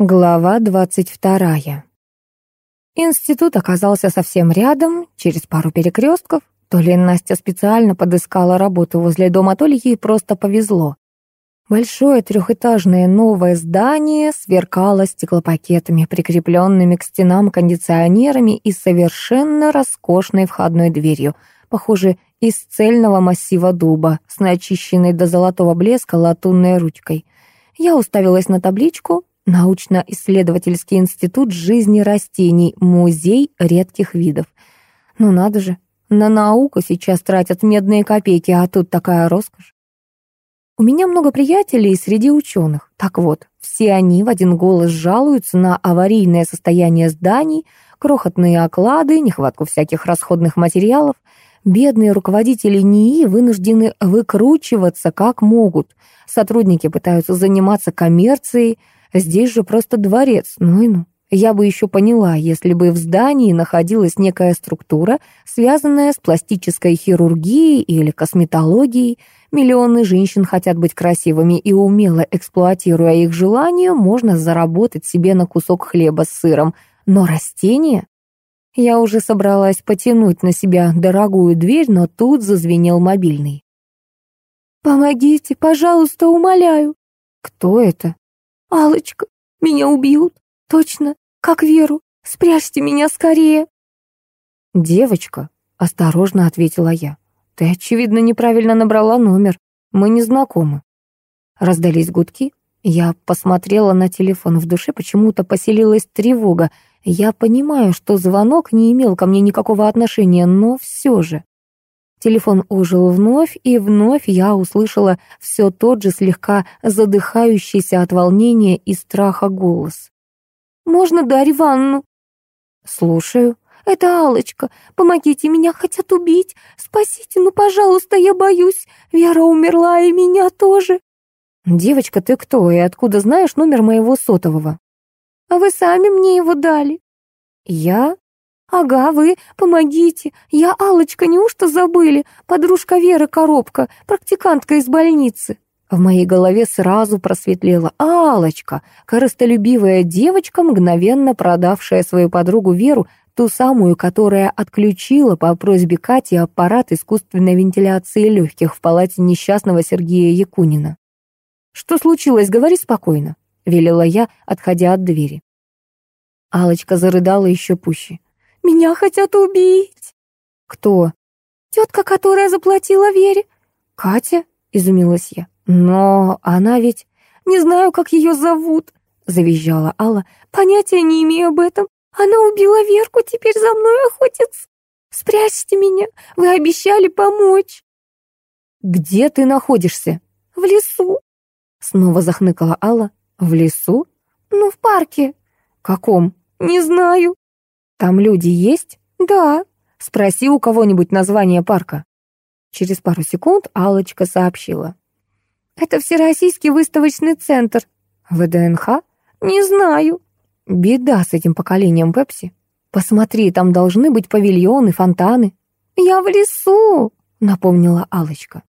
Глава двадцать вторая. Институт оказался совсем рядом, через пару перекрестков. То ли Настя специально подыскала работу возле дома, то ли ей просто повезло. Большое трехэтажное новое здание сверкало стеклопакетами, прикрепленными к стенам кондиционерами и совершенно роскошной входной дверью, похоже, из цельного массива дуба, с начищенной до золотого блеска латунной ручкой. Я уставилась на табличку Научно-исследовательский институт жизни растений, музей редких видов. Ну надо же, на науку сейчас тратят медные копейки, а тут такая роскошь. У меня много приятелей среди ученых. Так вот, все они в один голос жалуются на аварийное состояние зданий, крохотные оклады, нехватку всяких расходных материалов. Бедные руководители НИИ вынуждены выкручиваться как могут. Сотрудники пытаются заниматься коммерцией, Здесь же просто дворец, ну и ну. Я бы еще поняла, если бы в здании находилась некая структура, связанная с пластической хирургией или косметологией. Миллионы женщин хотят быть красивыми, и умело эксплуатируя их желания, можно заработать себе на кусок хлеба с сыром. Но растения? Я уже собралась потянуть на себя дорогую дверь, но тут зазвенел мобильный. «Помогите, пожалуйста, умоляю». «Кто это?» Алочка меня убьют, точно, как Веру, спрячьте меня скорее!» «Девочка», — осторожно ответила я, — «ты, очевидно, неправильно набрала номер, мы не знакомы». Раздались гудки, я посмотрела на телефон, в душе почему-то поселилась тревога. Я понимаю, что звонок не имел ко мне никакого отношения, но все же. Телефон ожил вновь, и вновь я услышала все тот же слегка задыхающийся от волнения и страха голос. «Можно Дарью Ивановну?» «Слушаю». «Это алочка Помогите, меня хотят убить. Спасите, ну, пожалуйста, я боюсь. Вера умерла, и меня тоже». «Девочка, ты кто и откуда знаешь номер моего сотового?» «А вы сами мне его дали». «Я? «Ага, вы, помогите. Я алочка неужто забыли? Подружка Веры Коробка, практикантка из больницы». В моей голове сразу просветлела алочка корыстолюбивая девочка, мгновенно продавшая свою подругу Веру, ту самую, которая отключила по просьбе Кати аппарат искусственной вентиляции легких в палате несчастного Сергея Якунина. «Что случилось? Говори спокойно», — велела я, отходя от двери. алочка зарыдала еще пуще. Меня хотят убить!» «Кто?» «Тетка, которая заплатила Вере». «Катя?» — изумилась я. «Но она ведь...» «Не знаю, как ее зовут», — завизжала Алла. «Понятия не имею об этом. Она убила Верку, теперь за мной охотится. Спрячьте меня, вы обещали помочь». «Где ты находишься?» «В лесу». Снова захныкала Алла. «В лесу?» «Ну, в парке». «Каком?» «Не знаю». «Там люди есть?» «Да». «Спроси у кого-нибудь название парка». Через пару секунд алочка сообщила. «Это Всероссийский выставочный центр». «ВДНХ?» «Не знаю». «Беда с этим поколением Пепси. Посмотри, там должны быть павильоны, фонтаны». «Я в лесу», — напомнила алочка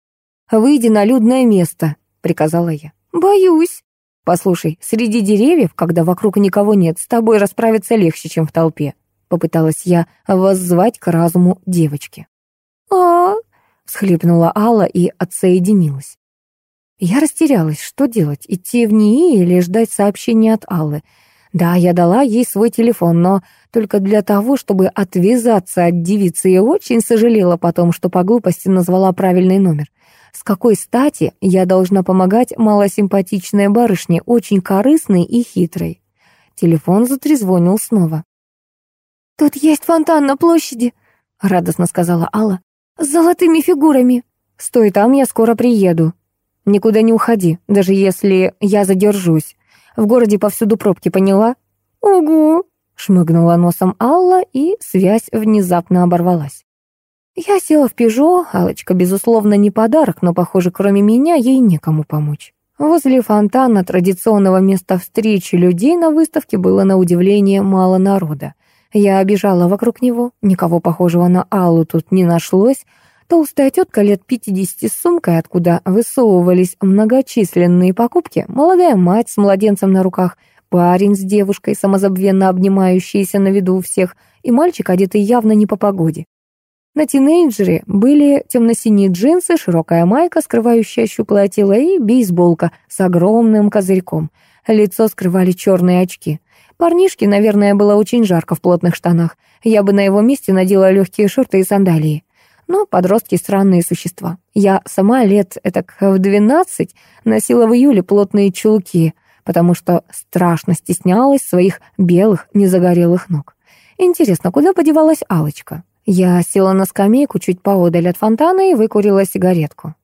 «Выйди на людное место», — приказала я. «Боюсь». «Послушай, среди деревьев, когда вокруг никого нет, с тобой расправиться легче, чем в толпе. Попыталась я воззвать к разуму девочки. а всхлипнула Алла и отсоединилась. Я растерялась, что делать, идти в НИИ или ждать сообщения от Аллы. Да, я дала ей свой телефон, но только для того, чтобы отвязаться от девицы, и очень сожалела потом, что по глупости назвала правильный номер. С какой стати я должна помогать малосимпатичной барышне, очень корыстной и хитрой? Телефон затрезвонил снова. «Тут есть фонтан на площади», — радостно сказала Алла. «С золотыми фигурами». «Стой там, я скоро приеду. Никуда не уходи, даже если я задержусь. В городе повсюду пробки, поняла?» «Угу», — шмыгнула носом Алла, и связь внезапно оборвалась. Я села в «Пежо», Аллочка, безусловно, не подарок, но, похоже, кроме меня ей некому помочь. Возле фонтана, традиционного места встречи людей на выставке, было на удивление мало народа. Я обежала вокруг него, никого похожего на Аллу тут не нашлось, Толстая тетка лет пятидесяти с сумкой, откуда высовывались многочисленные покупки, молодая мать с младенцем на руках, парень с девушкой, самозабвенно обнимающиеся на виду у всех, и мальчик, одетый явно не по погоде. На тинейджере были темно-синие джинсы, широкая майка, скрывающая щуплое тело, и бейсболка с огромным козырьком. Лицо скрывали черные очки. Парнишке, наверное, было очень жарко в плотных штанах. Я бы на его месте надела легкие шорты и сандалии. Но подростки — странные существа. Я сама лет этак в двенадцать носила в июле плотные чулки, потому что страшно стеснялась своих белых, незагорелых ног. Интересно, куда подевалась алочка Я села на скамейку чуть поодаль от фонтана и выкурила сигаретку.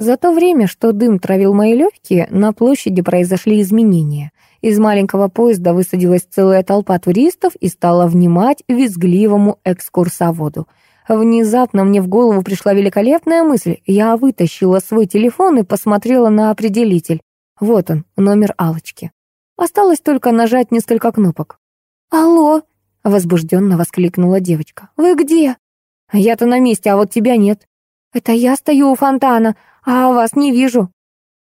За то время, что дым травил мои легкие, на площади произошли изменения. Из маленького поезда высадилась целая толпа туристов и стала внимать визгливому экскурсоводу. Внезапно мне в голову пришла великолепная мысль. Я вытащила свой телефон и посмотрела на определитель. Вот он, номер алочки Осталось только нажать несколько кнопок. «Алло!» — возбужденно воскликнула девочка. «Вы где?» «Я-то на месте, а вот тебя нет». «Это я стою у фонтана, а вас не вижу».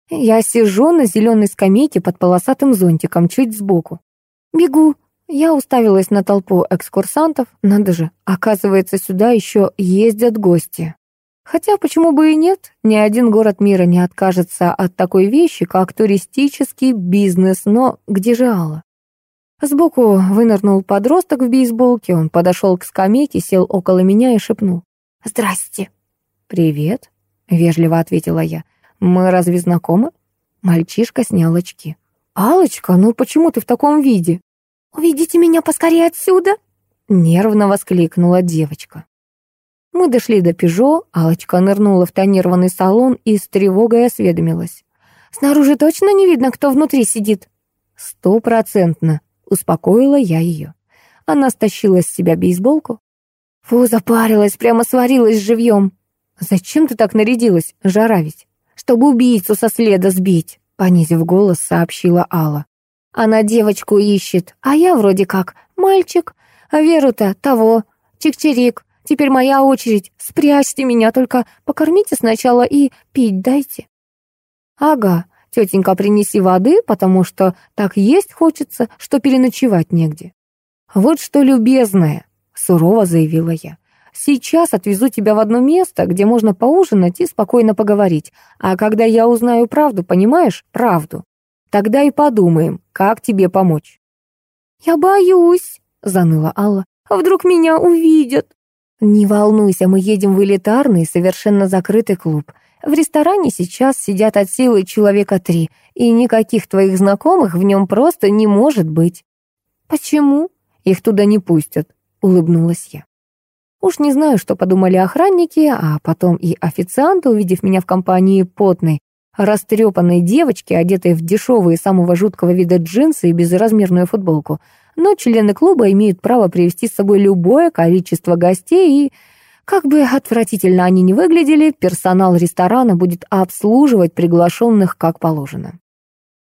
Я сижу на зеленой скамейке под полосатым зонтиком, чуть сбоку. Бегу. Я уставилась на толпу экскурсантов. Надо же, оказывается, сюда еще ездят гости. Хотя почему бы и нет, ни один город мира не откажется от такой вещи, как туристический бизнес, но где же Алла? Сбоку вынырнул подросток в бейсболке, он подошел к скамейке, сел около меня и шепнул. «Здрасте». «Привет», — вежливо ответила я. «Мы разве знакомы?» Мальчишка снял очки. «Алочка, ну почему ты в таком виде?» «Уведите меня поскорее отсюда!» Нервно воскликнула девочка. Мы дошли до Пежо, Алочка нырнула в тонированный салон и с тревогой осведомилась. «Снаружи точно не видно, кто внутри сидит?» «Стопроцентно», — успокоила я ее. Она стащила с себя бейсболку. «Фу, запарилась, прямо сварилась живьем». «Зачем ты так нарядилась? Жара ведь» чтобы убийцу со следа сбить», — понизив голос, сообщила Алла. «Она девочку ищет, а я вроде как мальчик. А Веру-то того, чик-чирик. Теперь моя очередь. Спрячьте меня, только покормите сначала и пить дайте». «Ага, тетенька, принеси воды, потому что так есть хочется, что переночевать негде». «Вот что, любезная», — сурово заявила я. Сейчас отвезу тебя в одно место, где можно поужинать и спокойно поговорить. А когда я узнаю правду, понимаешь, правду, тогда и подумаем, как тебе помочь». «Я боюсь», — заныла Алла. «А вдруг меня увидят?» «Не волнуйся, мы едем в элитарный, совершенно закрытый клуб. В ресторане сейчас сидят от силы человека три, и никаких твоих знакомых в нем просто не может быть». «Почему?» «Их туда не пустят», — улыбнулась я. Уж не знаю, что подумали охранники, а потом и официанты, увидев меня в компании потной, растрепанной девочки, одетой в дешевые самого жуткого вида джинсы и безразмерную футболку. Но члены клуба имеют право привести с собой любое количество гостей, и, как бы отвратительно они ни выглядели, персонал ресторана будет обслуживать приглашенных как положено.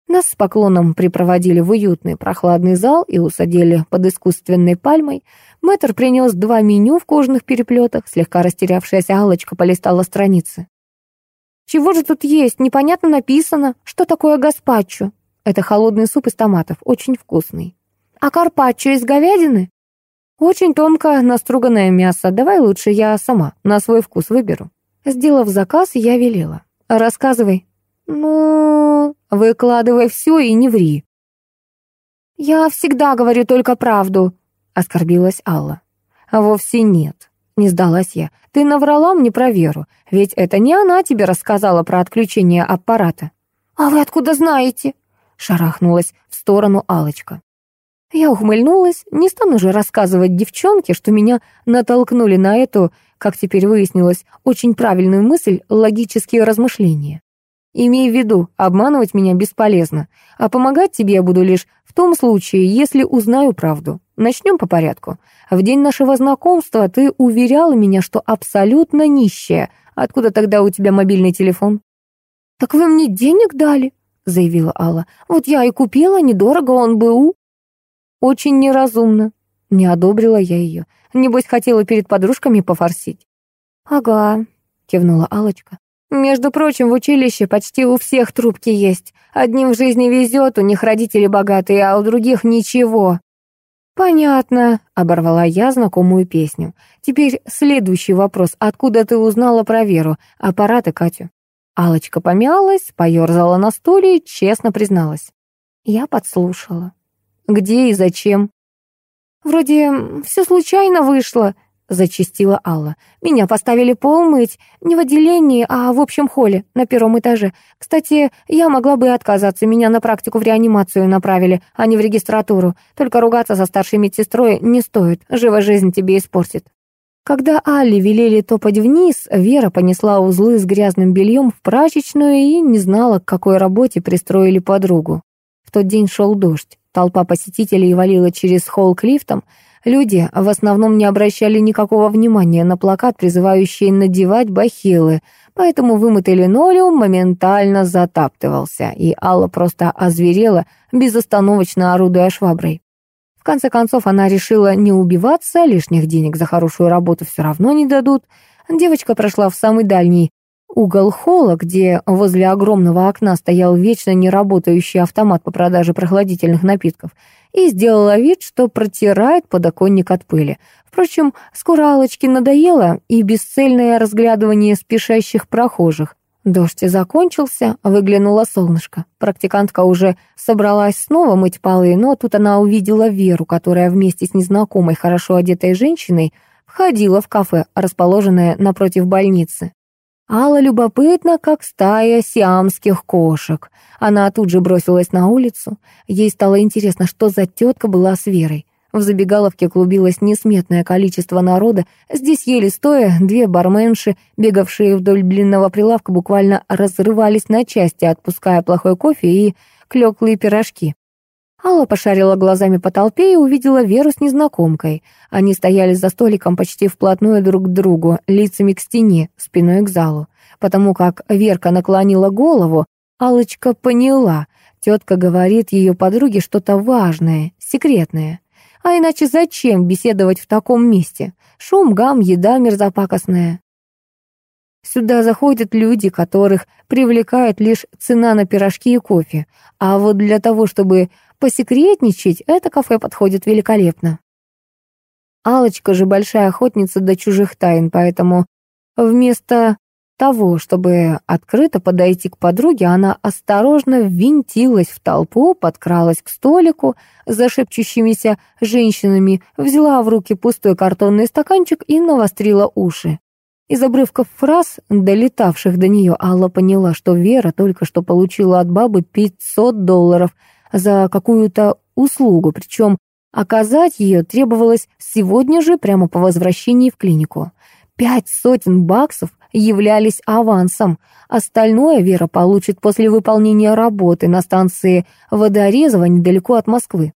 Нас с поклоном припроводили в уютный прохладный зал и усадили под искусственной пальмой. Мэтр принес два меню в кожаных переплетах. Слегка растерявшаяся Аллочка полистала страницы. «Чего же тут есть? Непонятно написано. Что такое гаспачо?» «Это холодный суп из томатов, очень вкусный». «А карпаччо из говядины?» «Очень тонко наструганное мясо. Давай лучше я сама на свой вкус выберу». Сделав заказ, я велела. «Рассказывай». «Ну...» Выкладывай все и не ври». «Я всегда говорю только правду», — оскорбилась Алла. «А вовсе нет», — не сдалась я. «Ты наврала мне про Веру, ведь это не она тебе рассказала про отключение аппарата». «А вы откуда знаете?» — шарахнулась в сторону алочка Я ухмыльнулась, не стану же рассказывать девчонке, что меня натолкнули на эту, как теперь выяснилось, очень правильную мысль, логические размышления. Имей в виду, обманывать меня бесполезно, а помогать тебе я буду лишь в том случае, если узнаю правду. Начнем по порядку. В день нашего знакомства ты уверяла меня, что абсолютно нищая. Откуда тогда у тебя мобильный телефон? «Так вы мне денег дали?» — заявила Алла. «Вот я и купила, недорого он был». «Очень неразумно», — не одобрила я ее. Небось, хотела перед подружками пофорсить. «Ага», кивнула Алочка. «Между прочим, в училище почти у всех трубки есть. Одним в жизни везет, у них родители богатые, а у других ничего». «Понятно», — оборвала я знакомую песню. «Теперь следующий вопрос. Откуда ты узнала про Веру, аппарат и Катю?» Алочка помялась, поерзала на стуле и честно призналась. Я подслушала. «Где и зачем?» «Вроде все случайно вышло», — зачастила Алла. «Меня поставили пол мыть, не в отделении, а в общем холле, на первом этаже. Кстати, я могла бы отказаться, меня на практику в реанимацию направили, а не в регистратуру. Только ругаться со старшей медсестрой не стоит, живо жизнь тебе испортит». Когда Алле велели топать вниз, Вера понесла узлы с грязным бельем в прачечную и не знала, к какой работе пристроили подругу. В тот день шел дождь. Толпа посетителей валила через холл к лифтам. Люди в основном не обращали никакого внимания на плакат, призывающий надевать бахилы, поэтому вымытый линолеум моментально затаптывался, и Алла просто озверела, безостановочно орудуя шваброй. В конце концов, она решила не убиваться, лишних денег за хорошую работу все равно не дадут. Девочка прошла в самый дальний угол холла, где возле огромного окна стоял вечно неработающий автомат по продаже прохладительных напитков, и сделала вид, что протирает подоконник от пыли. Впрочем, скоро Аллочке надоело и бесцельное разглядывание спешащих прохожих. Дождь закончился, выглянуло солнышко. Практикантка уже собралась снова мыть полы, но тут она увидела Веру, которая вместе с незнакомой, хорошо одетой женщиной входила в кафе, расположенное напротив больницы. Алла любопытна, как стая сиамских кошек. Она тут же бросилась на улицу. Ей стало интересно, что за тетка была с Верой. В забегаловке клубилось несметное количество народа. Здесь еле стоя две барменши, бегавшие вдоль длинного прилавка, буквально разрывались на части, отпуская плохой кофе и клеклые пирожки. Алла пошарила глазами по толпе и увидела Веру с незнакомкой. Они стояли за столиком почти вплотную друг к другу, лицами к стене, спиной к залу. Потому как Верка наклонила голову, Алочка поняла, тетка говорит ее подруге что-то важное, секретное. А иначе зачем беседовать в таком месте? Шум, гам, еда мерзопакостная. Сюда заходят люди, которых привлекает лишь цена на пирожки и кофе. А вот для того, чтобы посекретничать, это кафе подходит великолепно. Алочка же большая охотница до чужих тайн, поэтому вместо того, чтобы открыто подойти к подруге, она осторожно ввинтилась в толпу, подкралась к столику за шепчущимися женщинами, взяла в руки пустой картонный стаканчик и навострила уши. Из обрывков фраз, долетавших до нее, Алла поняла, что Вера только что получила от бабы 500 долларов — за какую-то услугу, причем оказать ее требовалось сегодня же, прямо по возвращении в клинику. Пять сотен баксов являлись авансом, остальное Вера получит после выполнения работы на станции Водорезово недалеко от Москвы.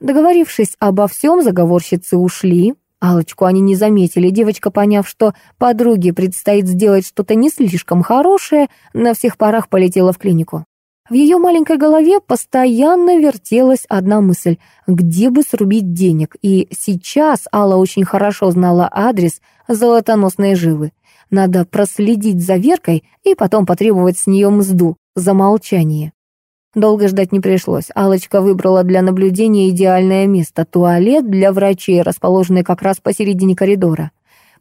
Договорившись обо всем, заговорщицы ушли. Алочку они не заметили. Девочка, поняв, что подруге предстоит сделать что-то не слишком хорошее, на всех парах полетела в клинику. В ее маленькой голове постоянно вертелась одна мысль — где бы срубить денег, и сейчас Алла очень хорошо знала адрес золотоносной жилы. Надо проследить за Веркой и потом потребовать с нее мзду за молчание. Долго ждать не пришлось. Алочка выбрала для наблюдения идеальное место — туалет для врачей, расположенный как раз посередине коридора.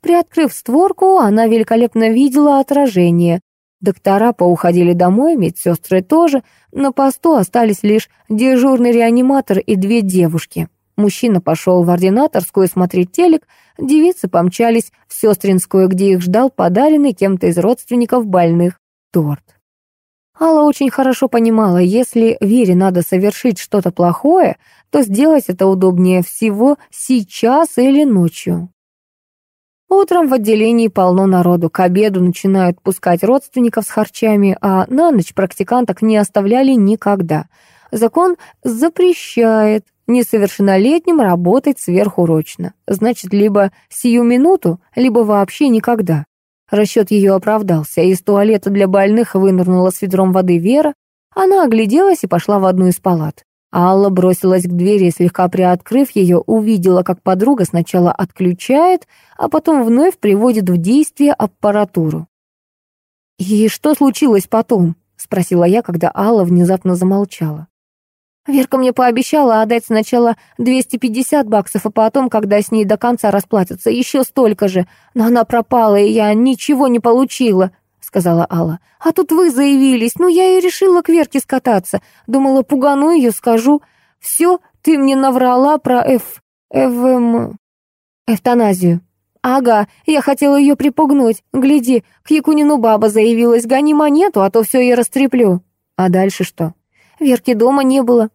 Приоткрыв створку, она великолепно видела отражение. Доктора поуходили домой, медсестры тоже. На посту остались лишь дежурный реаниматор и две девушки. Мужчина пошел в ординаторскую смотреть телек, девицы помчались в сестринскую, где их ждал подаренный кем-то из родственников больных торт. Алла очень хорошо понимала, если Вере надо совершить что-то плохое, то сделать это удобнее всего сейчас или ночью. Утром в отделении полно народу, к обеду начинают пускать родственников с харчами, а на ночь практиканток не оставляли никогда. Закон запрещает несовершеннолетним работать сверхурочно. Значит, либо сию минуту, либо вообще никогда. Расчет ее оправдался, из туалета для больных вынырнула с ведром воды Вера. Она огляделась и пошла в одну из палат. Алла бросилась к двери и, слегка приоткрыв ее, увидела, как подруга сначала отключает, а потом вновь приводит в действие аппаратуру. «И что случилось потом?» — спросила я, когда Алла внезапно замолчала. Верка мне пообещала отдать сначала 250 баксов, а потом, когда с ней до конца расплатятся, еще столько же. Но она пропала, и я ничего не получила, — сказала Алла. А тут вы заявились, ну я и решила к Верке скататься. Думала, пугану ее, скажу. Все, ты мне наврала про Ф... Эвм... Эвтаназию. Ага, я хотела ее припугнуть. Гляди, к Якунину баба заявилась, гони монету, а то все я растреплю. А дальше что? Верки дома не было.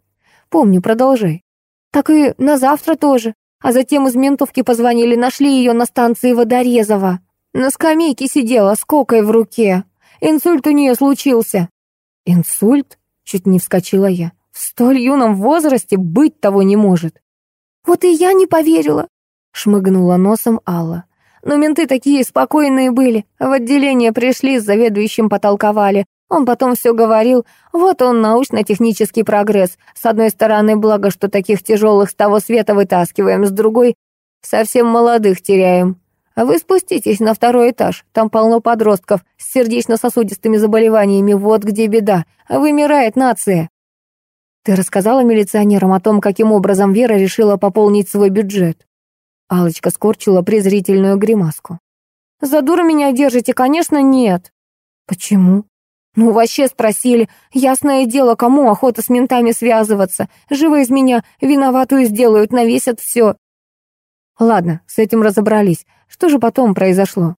Помню, продолжай. Так и на завтра тоже. А затем из ментовки позвонили, нашли ее на станции Водорезова. На скамейке сидела с кокой в руке. Инсульт у нее случился. Инсульт? Чуть не вскочила я. В столь юном возрасте быть того не может. Вот и я не поверила. Шмыгнула носом Алла. Но менты такие спокойные были. В отделение пришли, с заведующим потолковали. Он потом все говорил, вот он, научно-технический прогресс. С одной стороны, благо, что таких тяжелых с того света вытаскиваем, с другой, совсем молодых теряем. А вы спуститесь на второй этаж, там полно подростков с сердечно-сосудистыми заболеваниями, вот где беда, вымирает нация. Ты рассказала милиционерам о том, каким образом Вера решила пополнить свой бюджет? Алочка скорчила презрительную гримаску. «За дуру меня держите, конечно, нет». «Почему?» Ну, вообще спросили. Ясное дело, кому охота с ментами связываться. Живо из меня виноватую сделают, навесят все. Ладно, с этим разобрались. Что же потом произошло?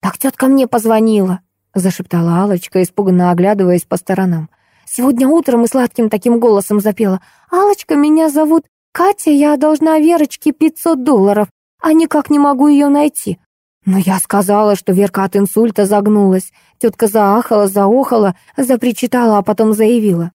Так тетка мне позвонила, зашептала Алочка, испуганно оглядываясь по сторонам. Сегодня утром и сладким таким голосом запела. «Алочка, меня зовут Катя, я должна Верочке 500 долларов, а никак не могу ее найти. Но я сказала, что Верка от инсульта загнулась. Тетка заахала, заохала, запричитала, а потом заявила.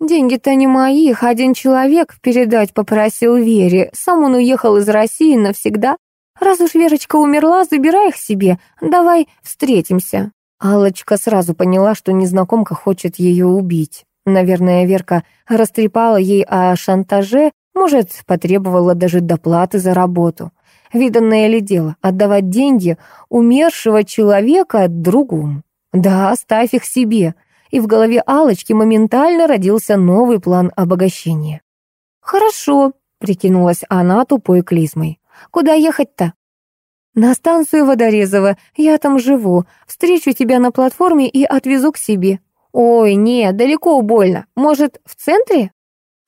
«Деньги-то не мои, их один человек передать попросил Вере. Сам он уехал из России навсегда. Раз уж Верочка умерла, забирай их себе. Давай встретимся». Аллочка сразу поняла, что незнакомка хочет ее убить. Наверное, Верка растрепала ей о шантаже, может, потребовала даже доплаты за работу. Виданное ли дело отдавать деньги умершего человека другому? Да, оставь их себе. И в голове Алочки моментально родился новый план обогащения. «Хорошо», — прикинулась она тупой клизмой. «Куда ехать-то?» «На станцию Водорезова. Я там живу. Встречу тебя на платформе и отвезу к себе». «Ой, нет, далеко больно. Может, в центре?»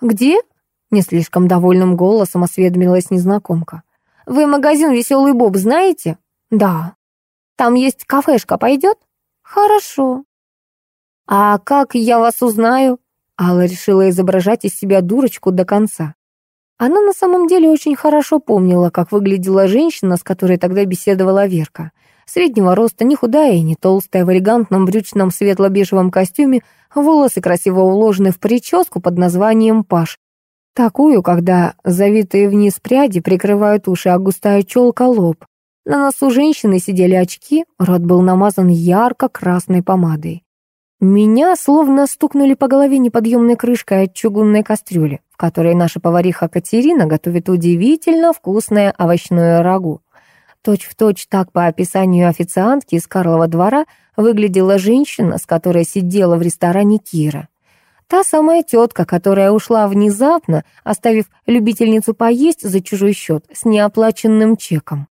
«Где?» — не слишком довольным голосом осведомилась незнакомка. Вы магазин «Веселый Боб» знаете? Да. Там есть кафешка, пойдет? Хорошо. А как я вас узнаю? Алла решила изображать из себя дурочку до конца. Она на самом деле очень хорошо помнила, как выглядела женщина, с которой тогда беседовала Верка. Среднего роста, не худая и не толстая, в элегантном брючном светло-бежевом костюме, волосы красиво уложены в прическу под названием «Паш», Такую, когда завитые вниз пряди прикрывают уши, а густая челка — лоб. На носу женщины сидели очки, рот был намазан ярко-красной помадой. Меня словно стукнули по голове неподъемной крышкой от чугунной кастрюли, в которой наша повариха Катерина готовит удивительно вкусное овощное рагу. Точь-в-точь так по описанию официантки из Карлова двора выглядела женщина, с которой сидела в ресторане Кира. Та самая тетка, которая ушла внезапно, оставив любительницу поесть за чужой счет с неоплаченным чеком.